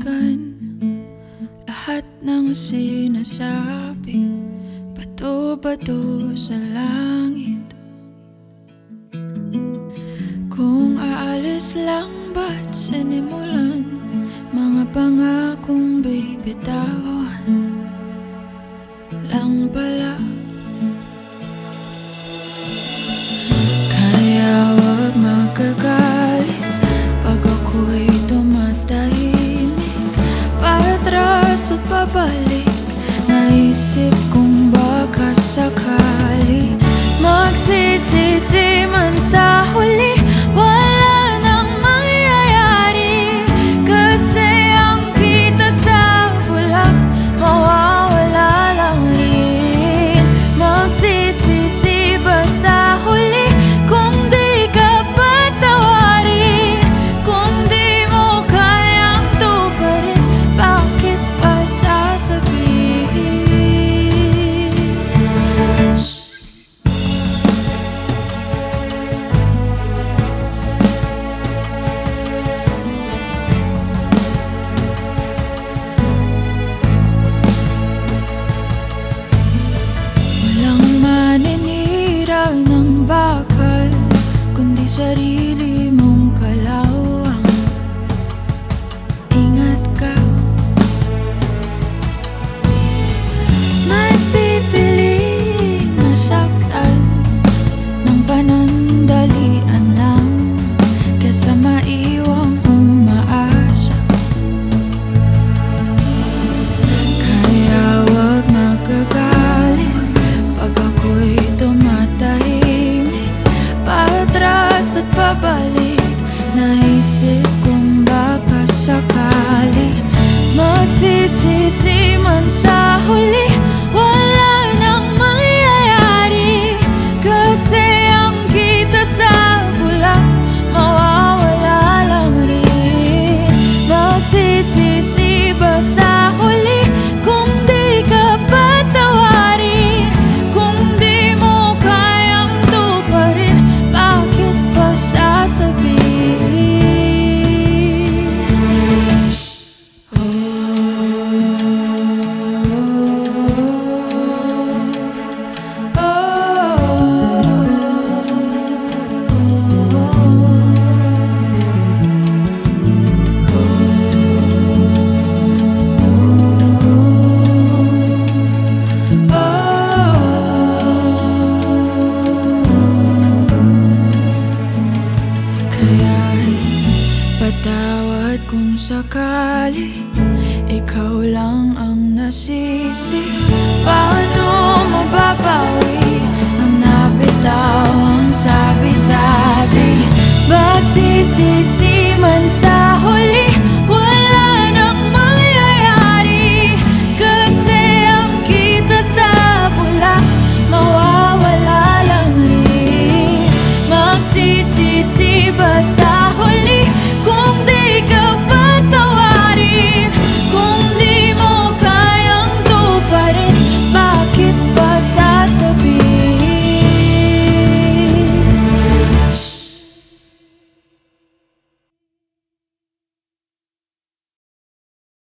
balikan Lahat ng sinasabi Bato-bato sa langit. Kung aalis lang ba't sinimulan Mga pangakong baby tao babalik. Naisip kong Magsisisi man sa huli. sakali Ikaw lang ang nasisi. Paano mababawi Ang napitawang sabi-sabi? Magsisisi